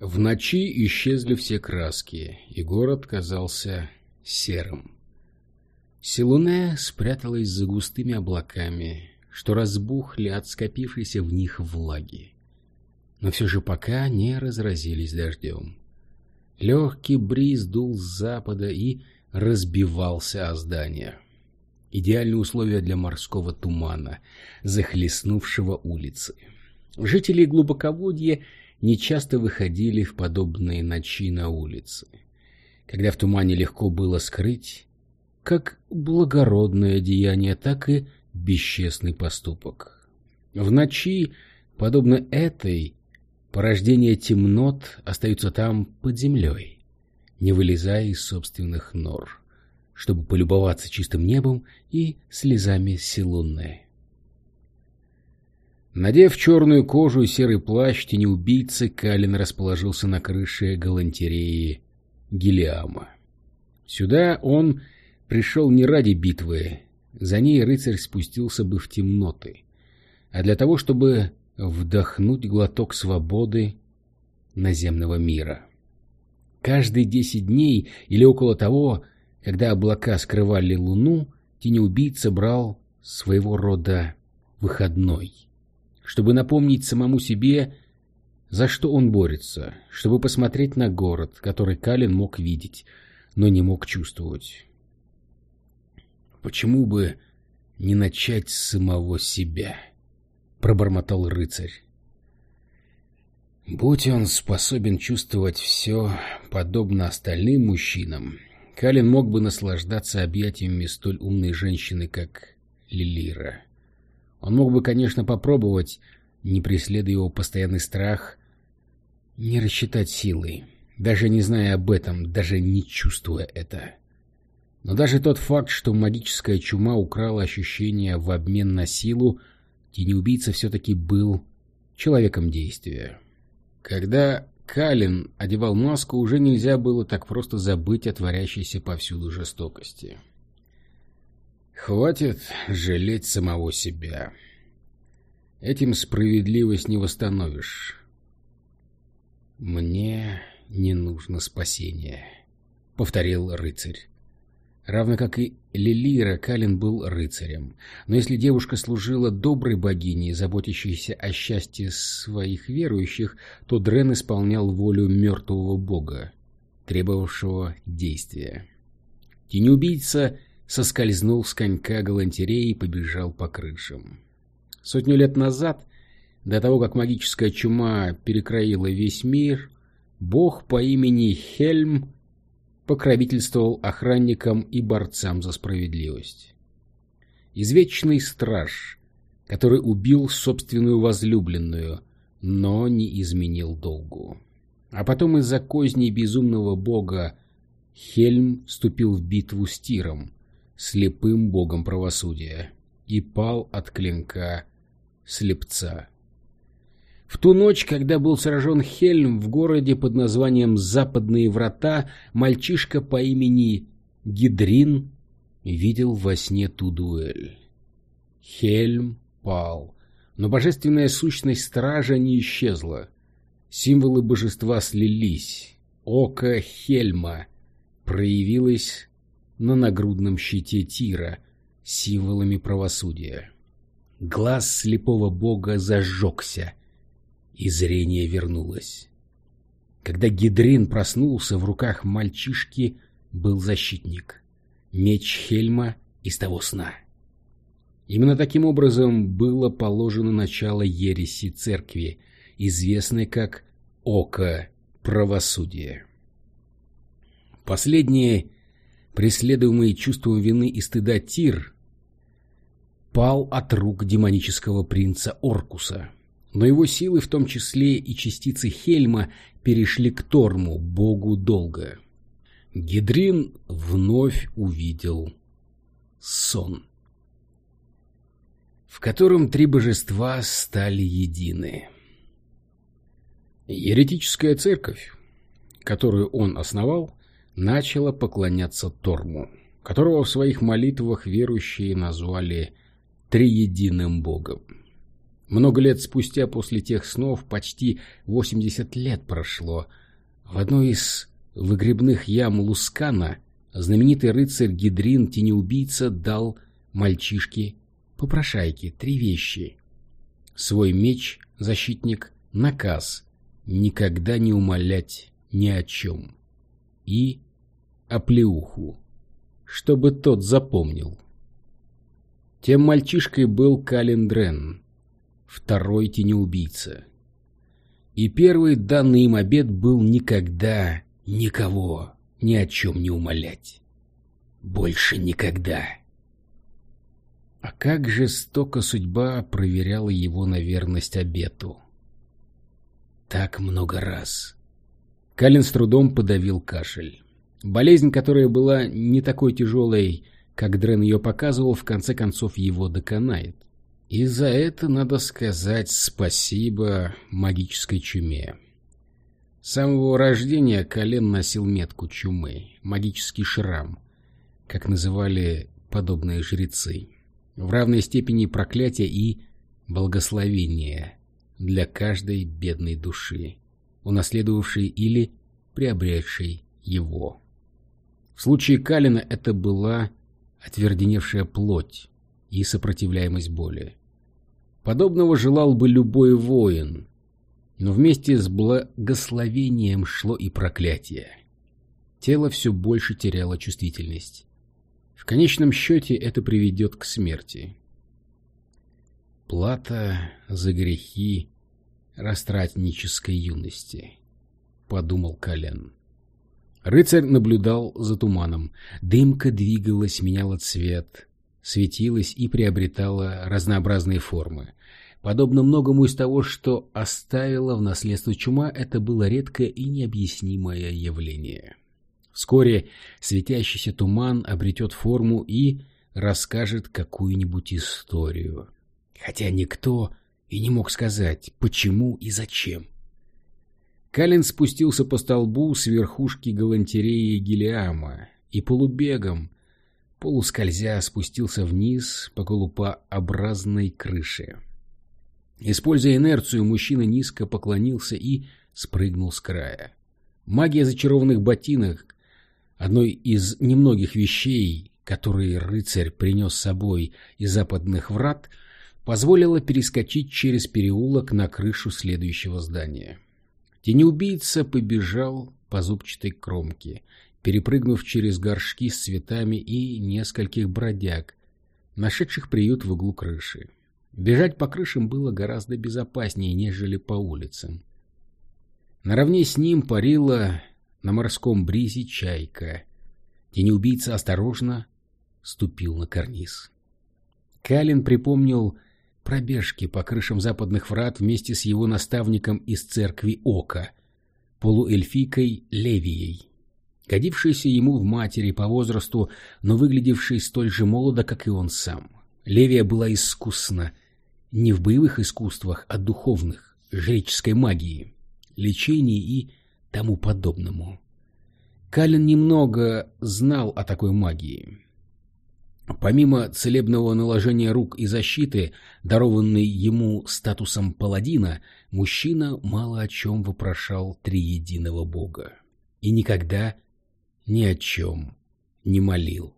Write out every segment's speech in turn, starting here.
В ночи исчезли все краски, и город казался серым. Силуне спряталась за густыми облаками, что разбухли от скопившейся в них влаги. Но все же пока не разразились дождем. Легкий бриз дул с запада и разбивался о здание. Идеальные условия для морского тумана, захлестнувшего улицы. Жители глубоководья нечасто выходили в подобные ночи на улицы, когда в тумане легко было скрыть как благородное деяние, так и бесчестный поступок. В ночи, подобно этой, порождения темнот остаются там под землей, не вылезая из собственных нор, чтобы полюбоваться чистым небом и слезами Силунны. Надев черную кожу и серый плащ тенеубийцы, Калин расположился на крыше галантереи Гелиама. Сюда он пришел не ради битвы, за ней рыцарь спустился бы в темноты, а для того, чтобы вдохнуть глоток свободы наземного мира. Каждые десять дней или около того, когда облака скрывали луну, тенеубийца брал своего рода выходной чтобы напомнить самому себе, за что он борется, чтобы посмотреть на город, который Калин мог видеть, но не мог чувствовать. «Почему бы не начать с самого себя?» — пробормотал рыцарь. Будь он способен чувствовать все, подобно остальным мужчинам, Калин мог бы наслаждаться объятиями столь умной женщины, как Лилира. Он мог бы, конечно, попробовать, не преследуя его постоянный страх, не рассчитать силы, даже не зная об этом, даже не чувствуя это. Но даже тот факт, что магическая чума украла ощущение в обмен на силу, тенеубийца все-таки был человеком действия. Когда Калин одевал маску, уже нельзя было так просто забыть о творящейся повсюду жестокости. Хватит жалеть самого себя. Этим справедливость не восстановишь. «Мне не нужно спасение», — повторил рыцарь. Равно как и Лилира, Калин был рыцарем. Но если девушка служила доброй богине, заботящейся о счастье своих верующих, то Дрен исполнял волю мертвого бога, требовавшего действия. Тенеубийца соскользнул с конька галантереи и побежал по крышам. Сотню лет назад, до того, как магическая чума перекроила весь мир, бог по имени Хельм покровительствовал охранникам и борцам за справедливость. Извечный страж, который убил собственную возлюбленную, но не изменил долгу. А потом из-за козней безумного бога Хельм вступил в битву с Тиром, слепым богом правосудия, и пал от клинка слепца. В ту ночь, когда был сражен Хельм в городе под названием Западные врата, мальчишка по имени Гидрин видел во сне ту дуэль. Хельм пал, но божественная сущность стража не исчезла. Символы божества слились. Око Хельма проявилось на нагрудном щите Тира символами правосудия. Глаз слепого бога зажегся, и зрение вернулось. Когда Гидрин проснулся, в руках мальчишки был защитник. Меч Хельма из того сна. Именно таким образом было положено начало ереси церкви, известной как Око правосудия. Последнее преследуемый чувством вины и стыда Тир, пал от рук демонического принца Оркуса. Но его силы, в том числе и частицы Хельма, перешли к Торму, богу долга. Гидрин вновь увидел сон, в котором три божества стали едины. Еретическая церковь, которую он основал, начало поклоняться Торму, которого в своих молитвах верующие назвали триединым богом. Много лет спустя после тех снов, почти 80 лет прошло, в одной из выгребных ям Лускана знаменитый рыцарь Гидрин Тенеубийца дал мальчишке попрошайке три вещи. Свой меч, защитник, наказ никогда не умолять ни о чем. И оплеуху, чтобы тот запомнил. Тем мальчишкой был Калиндрен, второй тенеубийца. И первый данный им обед был никогда никого ни о чем не умолять. Больше никогда. А как жестоко судьба проверяла его на верность обету. Так много раз. Калин с трудом подавил кашель. Болезнь, которая была не такой тяжелой, как Дрен ее показывал, в конце концов его доконает. И за это надо сказать спасибо магической чуме. С самого рождения Колен носил метку чумы, магический шрам, как называли подобные жрецы, в равной степени проклятия и благословения для каждой бедной души, унаследовавшей или приобретшей его. В случае Калина это была отверденевшая плоть и сопротивляемость боли. Подобного желал бы любой воин, но вместе с благословением шло и проклятие. Тело все больше теряло чувствительность. В конечном счете это приведет к смерти. Плата за грехи растратнической юности, — подумал Колен. Рыцарь наблюдал за туманом. Дымка двигалась, меняла цвет, светилась и приобретала разнообразные формы. Подобно многому из того, что оставила в наследство чума, это было редкое и необъяснимое явление. Вскоре светящийся туман обретет форму и расскажет какую-нибудь историю. Хотя никто и не мог сказать, почему и зачем. Калин спустился по столбу с верхушки галантереи Гелиама и полубегом, полускользя, спустился вниз по голупообразной крыше. Используя инерцию, мужчина низко поклонился и спрыгнул с края. Магия зачарованных ботинок, одной из немногих вещей, которые рыцарь принес с собой из западных врат, позволила перескочить через переулок на крышу следующего здания. Тенеубийца побежал по зубчатой кромке, перепрыгнув через горшки с цветами и нескольких бродяг, нашедших приют в углу крыши. Бежать по крышам было гораздо безопаснее, нежели по улицам. Наравне с ним парила на морском бризе чайка. Тенеубийца осторожно ступил на карниз. Калин припомнил пробежки по крышам западных врат вместе с его наставником из церкви Ока, полуэльфийкой Левией, годившейся ему в матери по возрасту, но выглядевшей столь же молодо, как и он сам. Левия была искусна не в боевых искусствах, а духовных, жреческой магии, лечении и тому подобному. Калин немного знал о такой магии. Помимо целебного наложения рук и защиты, дарованной ему статусом паладина, мужчина мало о чем вопрошал триединого бога. И никогда ни о чем не молил.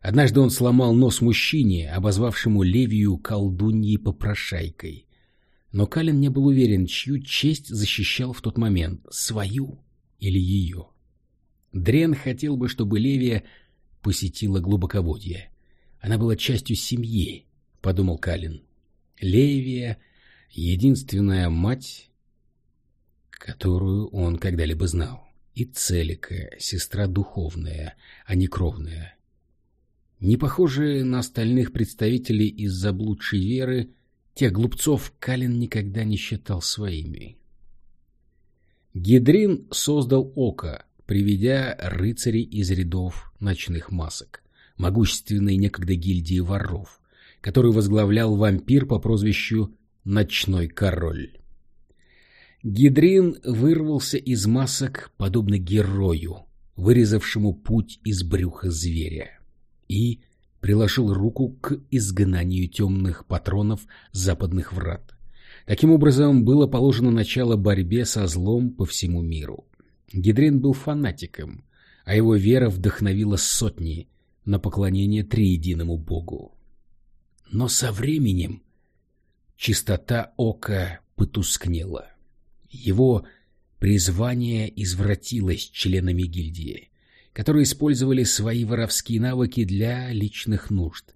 Однажды он сломал нос мужчине, обозвавшему Левию колдуньей-попрошайкой. Но Калин не был уверен, чью честь защищал в тот момент, свою или ее. Дрен хотел бы, чтобы Левия посетила глубоководье. Она была частью семьи, — подумал Калин. Левия — единственная мать, которую он когда-либо знал. И Целика — сестра духовная, а не кровная. Не похожие на остальных представителей из заблудшей веры, тех глупцов Калин никогда не считал своими. Гидрин создал око, приведя рыцарей из рядов ночных масок, могущественной некогда гильдии воров, который возглавлял вампир по прозвищу Ночной Король. Гидрин вырвался из масок, подобно герою, вырезавшему путь из брюха зверя, и приложил руку к изгнанию темных патронов западных врат. Таким образом, было положено начало борьбе со злом по всему миру. Гидрин был фанатиком, а его вера вдохновила сотни на поклонение триединому богу. Но со временем чистота ока потускнела. Его призвание извратилось членами гильдии, которые использовали свои воровские навыки для личных нужд,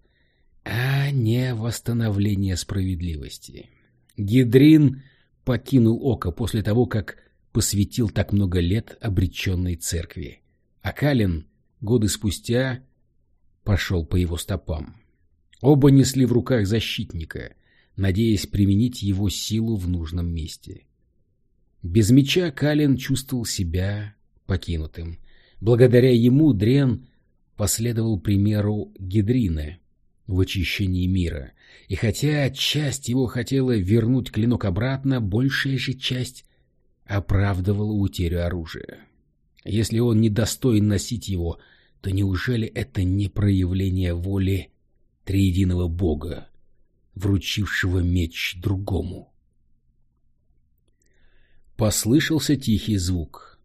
а не восстановления справедливости. Гидрин покинул Око после того, как посвятил так много лет обреченной церкви, а Калин годы спустя пошел по его стопам. Оба несли в руках защитника, надеясь применить его силу в нужном месте. Без меча Калин чувствовал себя покинутым. Благодаря ему Дрен последовал примеру Гидрина в очищении мира, и хотя часть его хотела вернуть клинок обратно, большая же часть оправдывала утерю оружия. Если он недостоин носить его, то неужели это не проявление воли триединого бога, вручившего меч другому? Послышался тихий звук.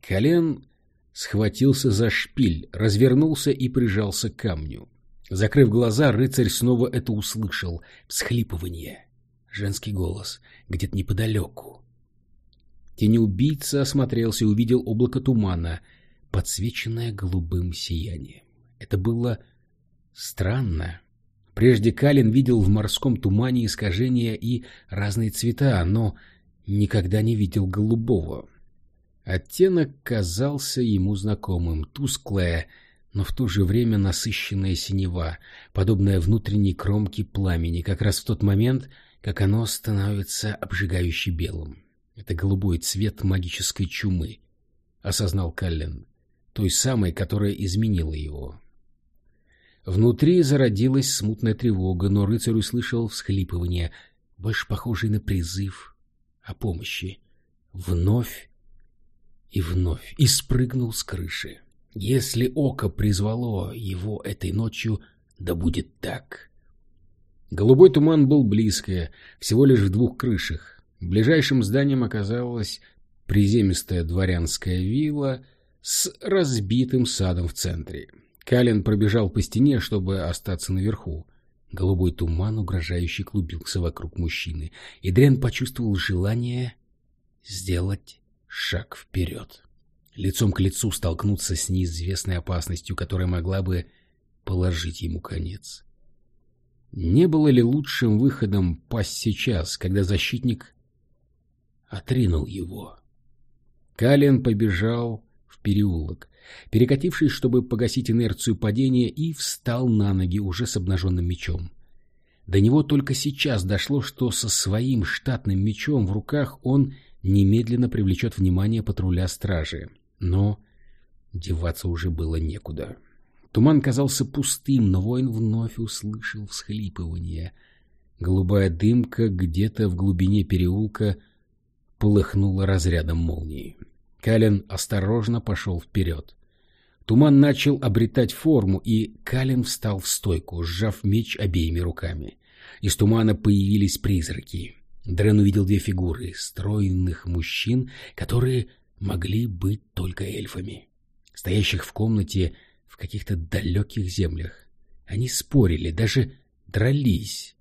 Колен схватился за шпиль, развернулся и прижался к камню. Закрыв глаза, рыцарь снова это услышал. Всхлипывание. Женский голос. Где-то неподалеку. Тенеубийца осмотрелся и увидел облако тумана, подсвеченное голубым сиянием. Это было странно. Прежде Калин видел в морском тумане искажения и разные цвета, но никогда не видел голубого. Оттенок казался ему знакомым, тусклая, но в то же время насыщенная синева, подобная внутренней кромке пламени, как раз в тот момент, как оно становится обжигающе белым. Это голубой цвет магической чумы, осознал Каллен, той самой, которая изменила его. Внутри зародилась смутная тревога, но рыцарь услышал всхлипывание, больше похожее на призыв о помощи. Вновь и вновь и спрыгнул с крыши. Если око призвало его этой ночью, да будет так. Голубой туман был близко, всего лишь в двух крышах. Ближайшим зданием оказалась приземистая дворянская вилла с разбитым садом в центре. Калин пробежал по стене, чтобы остаться наверху. Голубой туман угрожающе клубился вокруг мужчины, и Дрен почувствовал желание сделать шаг вперед лицом к лицу столкнуться с неизвестной опасностью, которая могла бы положить ему конец. Не было ли лучшим выходом пасть сейчас, когда защитник отринул его? Калиан побежал в переулок, перекатившись, чтобы погасить инерцию падения, и встал на ноги уже с обнаженным мечом. До него только сейчас дошло, что со своим штатным мечом в руках он немедленно привлечет внимание патруля стражи. Но деваться уже было некуда. Туман казался пустым, но воин вновь услышал всхлипывание. Голубая дымка где-то в глубине переулка полыхнула разрядом молнии. Калин осторожно пошел вперед. Туман начал обретать форму, и Калин встал в стойку, сжав меч обеими руками. Из тумана появились призраки. Дрен увидел две фигуры, стройных мужчин, которые могли быть только эльфами, стоящих в комнате в каких-то далеких землях. Они спорили, даже дрались,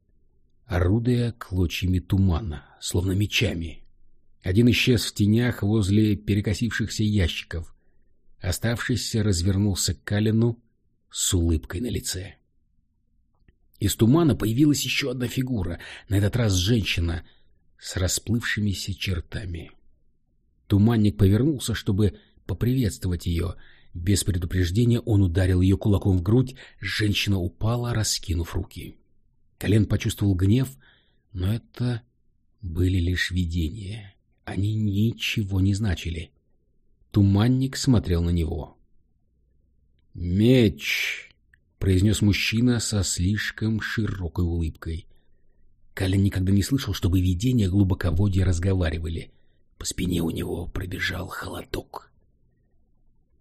орудуя клочьями тумана, словно мечами. Один исчез в тенях возле перекосившихся ящиков. Оставшийся развернулся к Калину с улыбкой на лице. Из тумана появилась еще одна фигура, на этот раз женщина с расплывшимися чертами. Туманник повернулся, чтобы поприветствовать ее. Без предупреждения он ударил ее кулаком в грудь, женщина упала, раскинув руки. Колен почувствовал гнев, но это были лишь видения. Они ничего не значили. Туманник смотрел на него. «Меч!» — произнес мужчина со слишком широкой улыбкой. Калин никогда не слышал, чтобы видения глубоководья разговаривали. По спине у него пробежал холодок.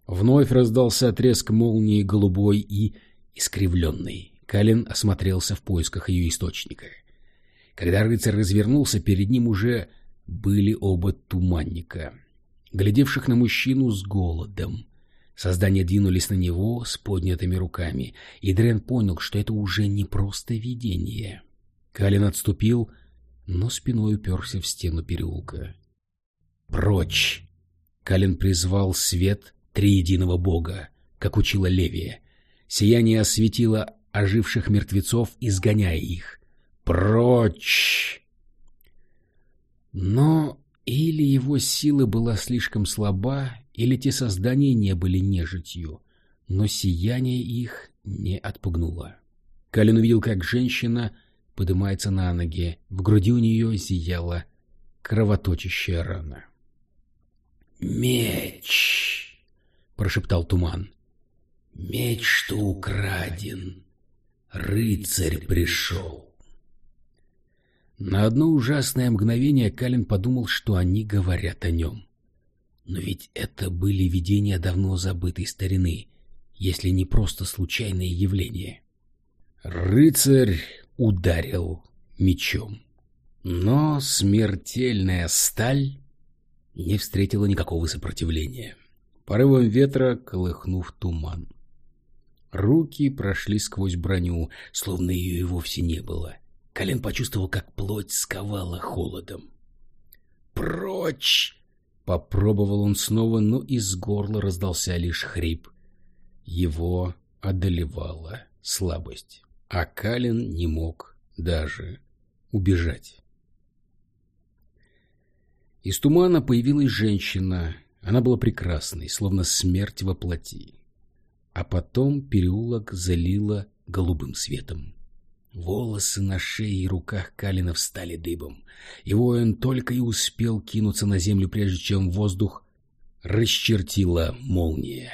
Вновь раздался отрезк молнии голубой, и искривленной. Калин осмотрелся в поисках ее источника. Когда рыцарь развернулся, перед ним уже были оба туманника, глядевших на мужчину с голодом. Создания двинулись на него с поднятыми руками, и Дрен понял, что это уже не просто видение. Калин отступил, но спиной уперся в стену переулка. «Прочь!» Калин призвал свет триединого бога, как учила Левия. Сияние осветило оживших мертвецов, изгоняя их. «Прочь!» Но или его сила была слишком слаба, или те создания не были нежитью, но сияние их не отпугнуло. Калин увидел, как женщина поднимается на ноги, в груди у нее зияла кровоточащая рана. «Меч!» — прошептал туман. «Меч, что украден. Рыцарь пришел». На одно ужасное мгновение Калин подумал, что они говорят о нем. Но ведь это были видения давно забытой старины, если не просто случайные явления. Рыцарь ударил мечом. Но смертельная сталь не встретила никакого сопротивления, порывом ветра колыхнув туман. Руки прошли сквозь броню, словно ее и вовсе не было. Колен почувствовал, как плоть сковала холодом. «Прочь!» Попробовал он снова, но из горла раздался лишь хрип. Его одолевала слабость, а Калин не мог даже убежать. Из тумана появилась женщина. Она была прекрасной, словно смерть во плоти. А потом переулок залило голубым светом. Волосы на шее и руках Калина встали дыбом, и воин только и успел кинуться на землю, прежде чем воздух расчертила молния,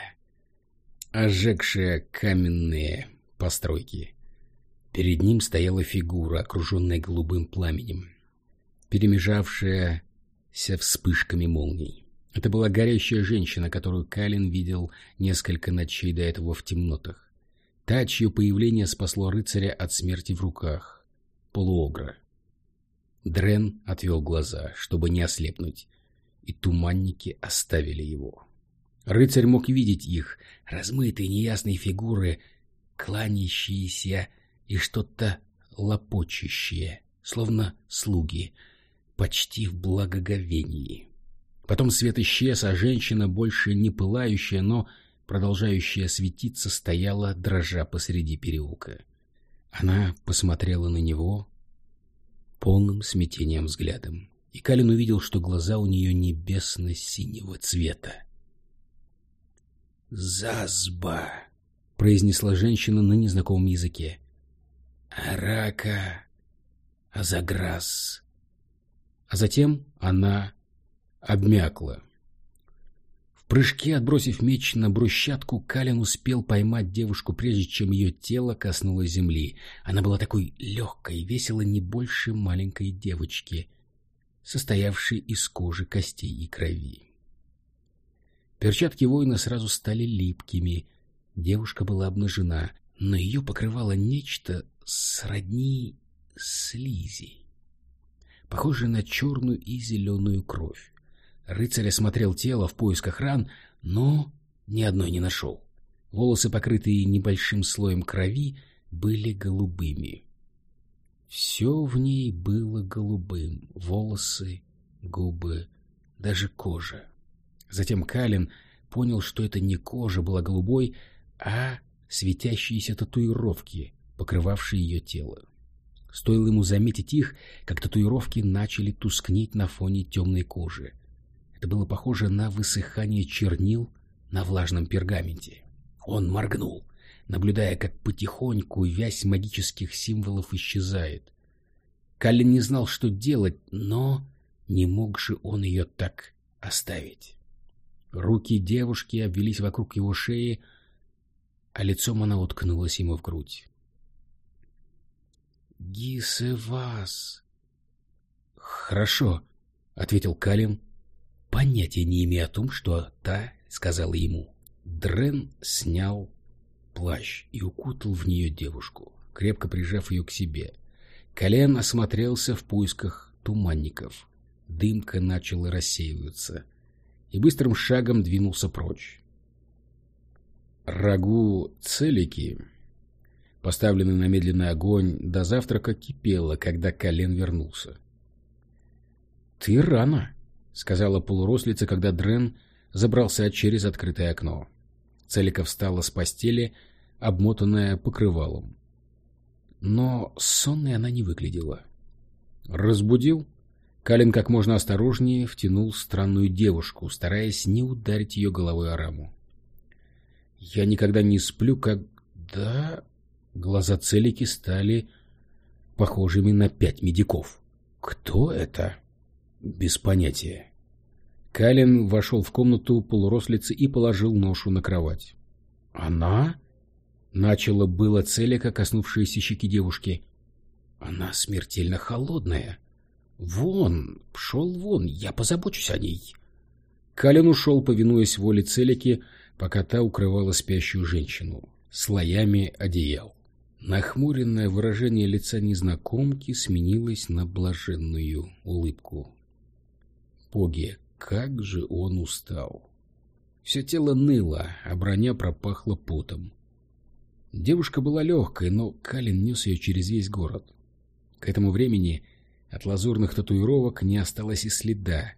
ожегшая каменные постройки. Перед ним стояла фигура, окруженная голубым пламенем, перемежавшая вся вспышками молний. Это была горящая женщина, которую Калин видел несколько ночей до этого в темнотах. Та, чье появление спасло рыцаря от смерти в руках. Полуогра. Дрен отвел глаза, чтобы не ослепнуть, и туманники оставили его. Рыцарь мог видеть их, размытые неясные фигуры, кланящиеся и что-то лопочущее, словно слуги — почти в благоговении. Потом свет исчез, а женщина, больше не пылающая, но продолжающая светиться, стояла, дрожа посреди переулка. Она посмотрела на него полным смятением взглядом, и Калин увидел, что глаза у нее небесно-синего цвета. «Зазба!» — произнесла женщина на незнакомом языке. «Арака Азаграс!» а затем она обмякла. Прыжке, отбросив меч на брусчатку, Калин успел поймать девушку, прежде чем ее тело коснулось земли. Она была такой легкой, весила не больше маленькой девочки, состоявшей из кожи, костей и крови. Перчатки воина сразу стали липкими. Девушка была обнажена, но ее покрывало нечто сродни слизи похожее на черную и зеленую кровь. Рыцарь осмотрел тело в поисках ран, но ни одной не нашел. Волосы, покрытые небольшим слоем крови, были голубыми. Все в ней было голубым — волосы, губы, даже кожа. Затем Калин понял, что это не кожа была голубой, а светящиеся татуировки, покрывавшие ее тело. Стоило ему заметить их, как татуировки начали тускнеть на фоне темной кожи. Это было похоже на высыхание чернил на влажном пергаменте. Он моргнул, наблюдая, как потихоньку вязь магических символов исчезает. Каллин не знал, что делать, но не мог же он ее так оставить. Руки девушки обвелись вокруг его шеи, а лицом она уткнулась ему в грудь. Гисевас. Хорошо, ответил Калин, понятия не имея о том, что та сказала ему. Дрен снял плащ и укутал в нее девушку, крепко прижав ее к себе. Колен осмотрелся в поисках туманников. Дымка начала рассеиваться и быстрым шагом двинулся прочь. Рагу целики, поставленный на медленный огонь, до завтрака кипело, когда Колен вернулся. — Ты рано, — сказала полурослица, когда Дрен забрался через открытое окно. Целика встала с постели, обмотанная покрывалом. Но сонной она не выглядела. «Разбудил?» Калин как можно осторожнее втянул странную девушку, стараясь не ударить ее головой о раму. «Я никогда не сплю, когда...» Глаза Целики стали похожими на пять медиков. «Кто это?» «Без понятия». Калин вошел в комнату полурослицы и положил ношу на кровать. «Она?» — начала было Целика, коснувшаяся щеки девушки. «Она смертельно холодная. Вон, пшел вон, я позабочусь о ней». Калин ушел, повинуясь воле Целики, пока та укрывала спящую женщину слоями одеял. Нахмуренное выражение лица незнакомки сменилось на блаженную улыбку. «Боги, как же он устал! Все тело ныло, а броня пропахла потом. Девушка была легкой, но Калин нес ее через весь город. К этому времени от лазурных татуировок не осталось и следа.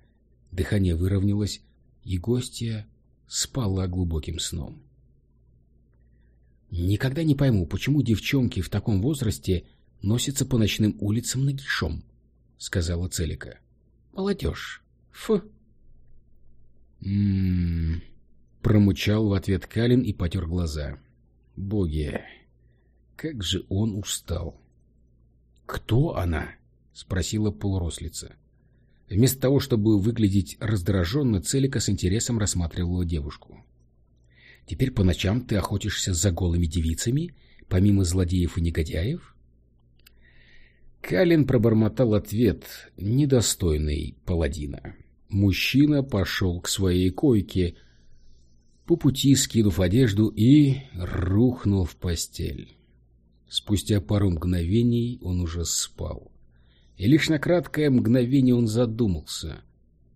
Дыхание выровнялось, и гостья спала глубоким сном. «Никогда не пойму, почему девчонки в таком возрасте носятся по ночным улицам нагишом», — сказала Целика. «Молодежь. Фу!» «М-м-м...» промычал в ответ Калин и потер глаза. «Боги, как же он устал!» «Кто она?» — спросила полурослица. Вместо того, чтобы выглядеть раздраженно, Целика с интересом рассматривала девушку. «Теперь по ночам ты охотишься за голыми девицами, помимо злодеев и негодяев?» Калин пробормотал ответ, недостойный паладина. Мужчина пошел к своей койке, по пути скинув одежду и рухнул в постель. Спустя пару мгновений он уже спал. И лишь на краткое мгновение он задумался,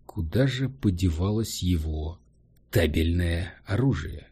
куда же подевалось его табельное оружие.